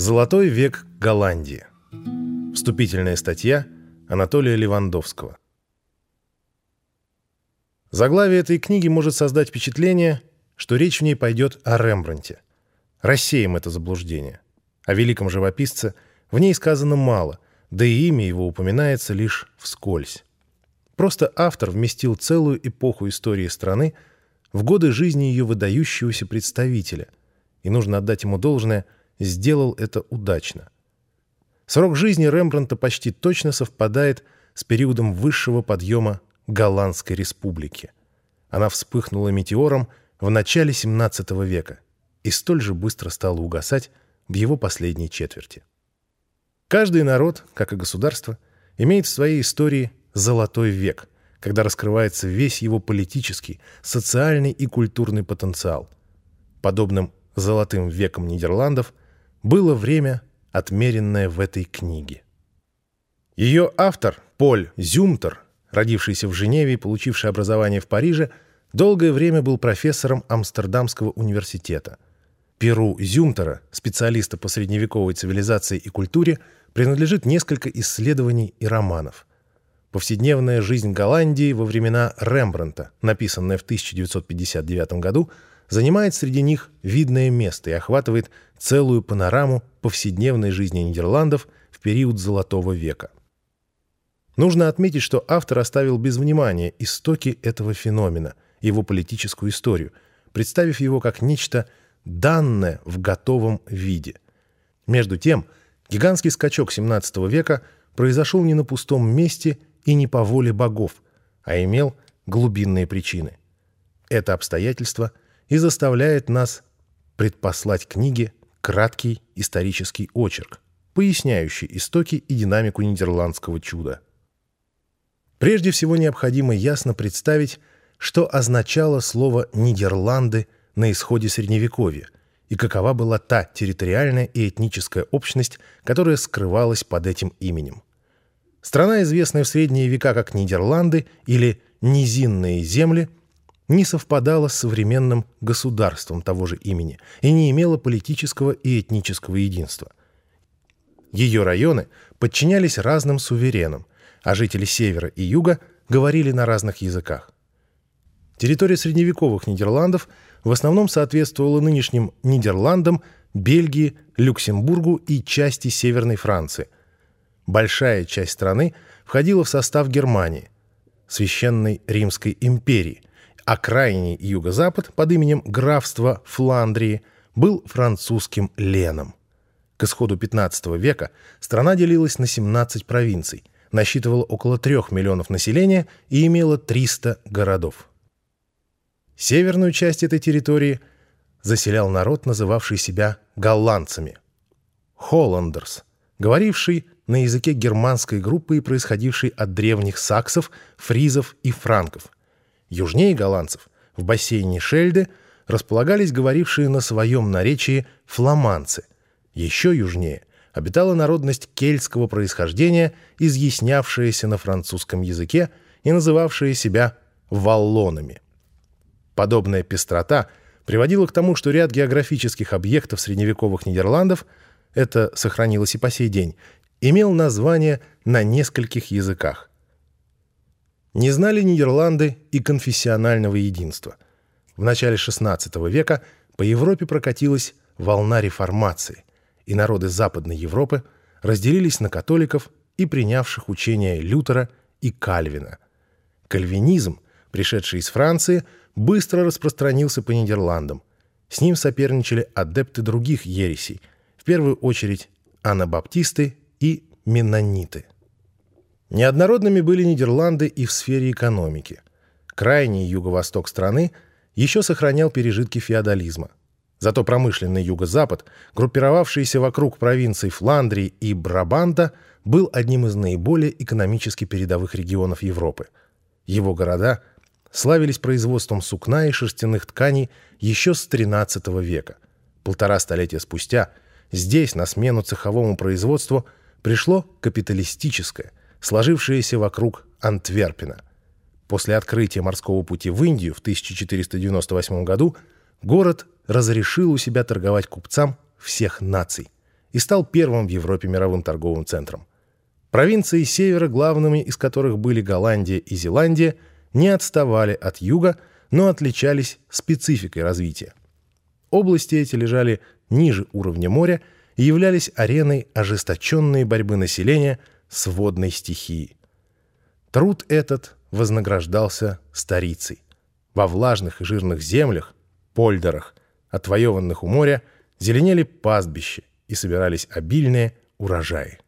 Золотой век Голландии. Вступительная статья Анатолия Левандовского. Заглавие этой книги может создать впечатление, что речь в ней пойдет о Рембранте. Рассеем это заблуждение. О великом живописце в ней сказано мало, да и имя его упоминается лишь вскользь. Просто автор вместил целую эпоху истории страны в годы жизни ее выдающегося представителя, и нужно отдать ему должное, сделал это удачно. Срок жизни Рембрандта почти точно совпадает с периодом высшего подъема Голландской республики. Она вспыхнула метеором в начале XVII века и столь же быстро стала угасать в его последней четверти. Каждый народ, как и государство, имеет в своей истории «золотой век», когда раскрывается весь его политический, социальный и культурный потенциал. Подобным «золотым веком Нидерландов» было время, отмеренное в этой книге. Ее автор, Поль Зюмтер, родившийся в Женеве и получивший образование в Париже, долгое время был профессором Амстердамского университета. Перу Зюмтера, специалиста по средневековой цивилизации и культуре, принадлежит несколько исследований и романов. «Повседневная жизнь Голландии во времена Рембрандта», написанная в 1959 году, занимает среди них видное место и охватывает целую панораму повседневной жизни Нидерландов в период Золотого века. Нужно отметить, что автор оставил без внимания истоки этого феномена, его политическую историю, представив его как нечто данное в готовом виде. Между тем, гигантский скачок XVII века произошел не на пустом месте и не по воле богов, а имел глубинные причины. Это обстоятельство и заставляет нас предпослать книге краткий исторический очерк, поясняющий истоки и динамику нидерландского чуда – Прежде всего необходимо ясно представить, что означало слово «Нидерланды» на исходе Средневековья и какова была та территориальная и этническая общность, которая скрывалась под этим именем. Страна, известная в средние века как Нидерланды или Низинные земли, не совпадала с современным государством того же имени и не имела политического и этнического единства. Ее районы подчинялись разным суверенам, а жители севера и юга говорили на разных языках. Территория средневековых Нидерландов в основном соответствовала нынешним Нидерландам, Бельгии, Люксембургу и части Северной Франции. Большая часть страны входила в состав Германии, Священной Римской империи, а крайний юго-запад под именем графства Фландрии был французским Леном. К исходу XV века страна делилась на 17 провинций, насчитывала около 3 миллионов населения и имела 300 городов. Северную часть этой территории заселял народ, называвший себя голландцами – «холландерс», говоривший на языке германской группы и происходивший от древних саксов, фризов и франков. Южнее голландцев, в бассейне Шельде, располагались говорившие на своем наречии фламандцы. Еще южнее обитала народность кельтского происхождения, изъяснявшаяся на французском языке и называвшая себя валлонами. Подобная пестрота приводила к тому, что ряд географических объектов средневековых Нидерландов, это сохранилось и по сей день, имел название на нескольких языках. Не знали Нидерланды и конфессионального единства. В начале XVI века по Европе прокатилась волна реформации и народы Западной Европы разделились на католиков и принявших учения Лютера и Кальвина. Кальвинизм, пришедший из Франции, быстро распространился по Нидерландам. С ним соперничали адепты других ересей, в первую очередь анабаптисты и меннониты. Неоднородными были Нидерланды и в сфере экономики. Крайний юго-восток страны еще сохранял пережитки феодализма – Зато промышленный юго-запад, группировавшийся вокруг провинций Фландрии и Брабанта, был одним из наиболее экономически передовых регионов Европы. Его города славились производством сукна и шерстяных тканей еще с XIII века. Полтора столетия спустя здесь на смену цеховому производству пришло капиталистическое, сложившееся вокруг Антверпена. После открытия морского пути в Индию в 1498 году город разрешил у себя торговать купцам всех наций. и стал первым в Европе мировым торговым центром. Провинции севера, главными из которых были Голландия и Зеландия, не отставали от юга, но отличались спецификой развития. Области эти лежали ниже уровня моря и являлись ареной ожесточенной борьбы населения с водной стихией. Труд этот вознаграждался старицей. Во влажных и жирных землях, польдерах, отвоеванных у моря, зеленели пастбища и собирались обильные урожаи.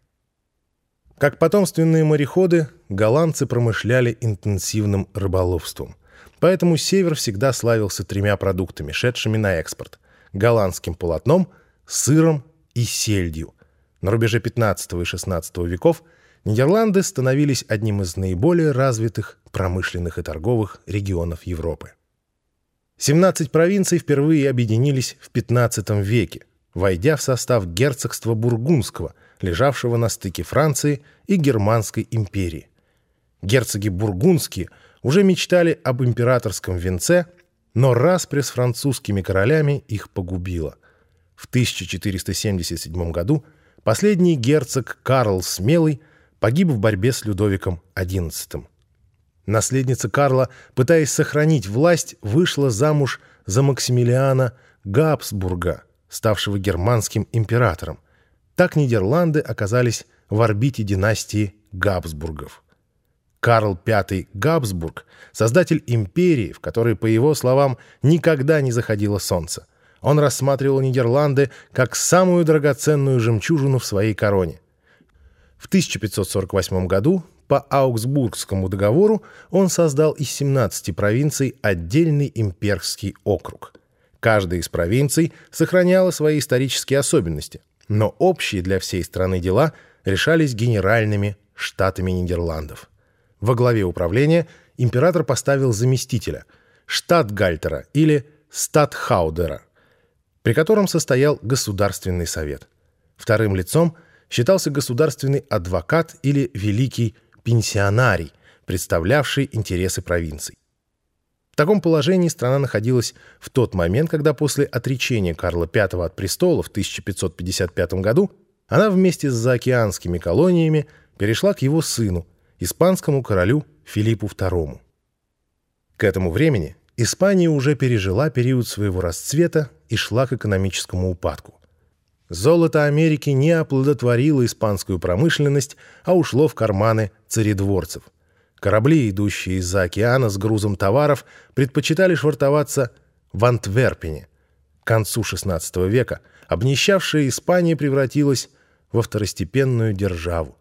Как потомственные мореходы, голландцы промышляли интенсивным рыболовством. Поэтому север всегда славился тремя продуктами, шедшими на экспорт – голландским полотном, сыром и сельдью. На рубеже 15 и 16 веков Нидерланды становились одним из наиболее развитых промышленных и торговых регионов Европы. 17 провинций впервые объединились в 15 веке, войдя в состав герцогства Бургундского, лежавшего на стыке Франции и Германской империи. Герцоги бургундские уже мечтали об императорском венце, но распри с французскими королями их погубила. В 1477 году последний герцог Карл Смелый погиб в борьбе с Людовиком XI. Наследница Карла, пытаясь сохранить власть, вышла замуж за Максимилиана Габсбурга, ставшего германским императором. Так Нидерланды оказались в орбите династии Габсбургов. Карл V Габсбург – создатель империи, в которой, по его словам, никогда не заходило солнце. Он рассматривал Нидерланды как самую драгоценную жемчужину в своей короне. В 1548 году по Аугсбургскому договору он создал из 17 провинций отдельный имперский округ. Каждая из провинций сохраняла свои исторические особенности, но общие для всей страны дела решались генеральными штатами Нидерландов. Во главе управления император поставил заместителя, штатгальтера или статхаудера, при котором состоял Государственный совет. Вторым лицом считался государственный адвокат или великий пенсионарий, представлявший интересы провинций. В таком положении страна находилась в тот момент, когда после отречения Карла V от престола в 1555 году она вместе с заокеанскими колониями перешла к его сыну, испанскому королю Филиппу II. К этому времени Испания уже пережила период своего расцвета и шла к экономическому упадку. Золото Америки не оплодотворило испанскую промышленность, а ушло в карманы царедворцев. Корабли, идущие из-за океана с грузом товаров, предпочитали швартоваться в Антверпене. К концу XVI века обнищавшая Испания превратилась во второстепенную державу.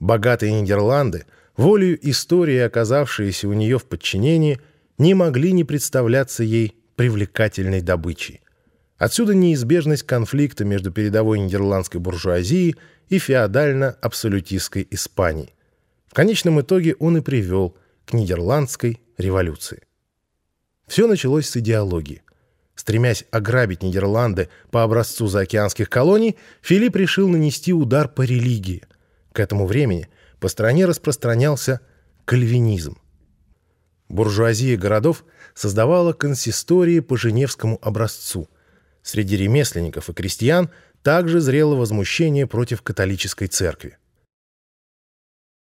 Богатые Нидерланды, волею истории, оказавшиеся у нее в подчинении, не могли не представляться ей привлекательной добычей. Отсюда неизбежность конфликта между передовой нидерландской буржуазией и феодально-абсолютистской Испанией. В конечном итоге он и привел к нидерландской революции. Все началось с идеологии. Стремясь ограбить Нидерланды по образцу заокеанских колоний, Филипп решил нанести удар по религии – к этому времени по стране распространялся кальвинизм. Буржуазия городов создавала консистории по женевскому образцу. Среди ремесленников и крестьян также зрело возмущение против католической церкви.